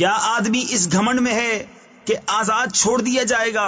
کیا آدمی اس گھمنڈ میں ہے کہ آزاد چھوڑ دیا جائے گا؟